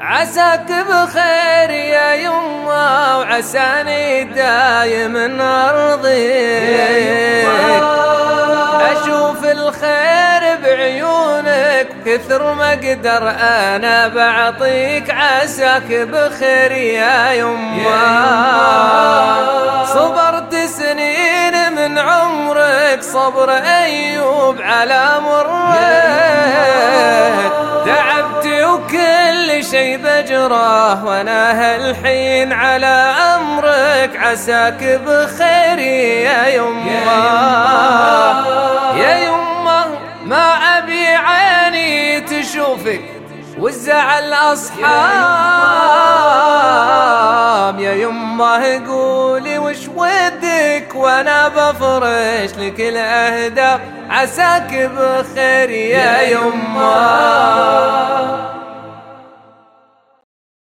عساك بخير يا يمه وعساني دايم ارضيك أشوف الخير بعيونك كثر ما أقدر أنا بعطيك. عساك بخير يا يمه صبرت سنين من عمرك صبر أيوب على مرك. شي بجره وأنا هالحين على أمرك عساك بخير يا يمه يا يمه ما أبي عيني تشوفك والزعل اصحاب يا يمه قولي وش ودك وأنا بفرش لك الاهداف عساك بخير يا يمه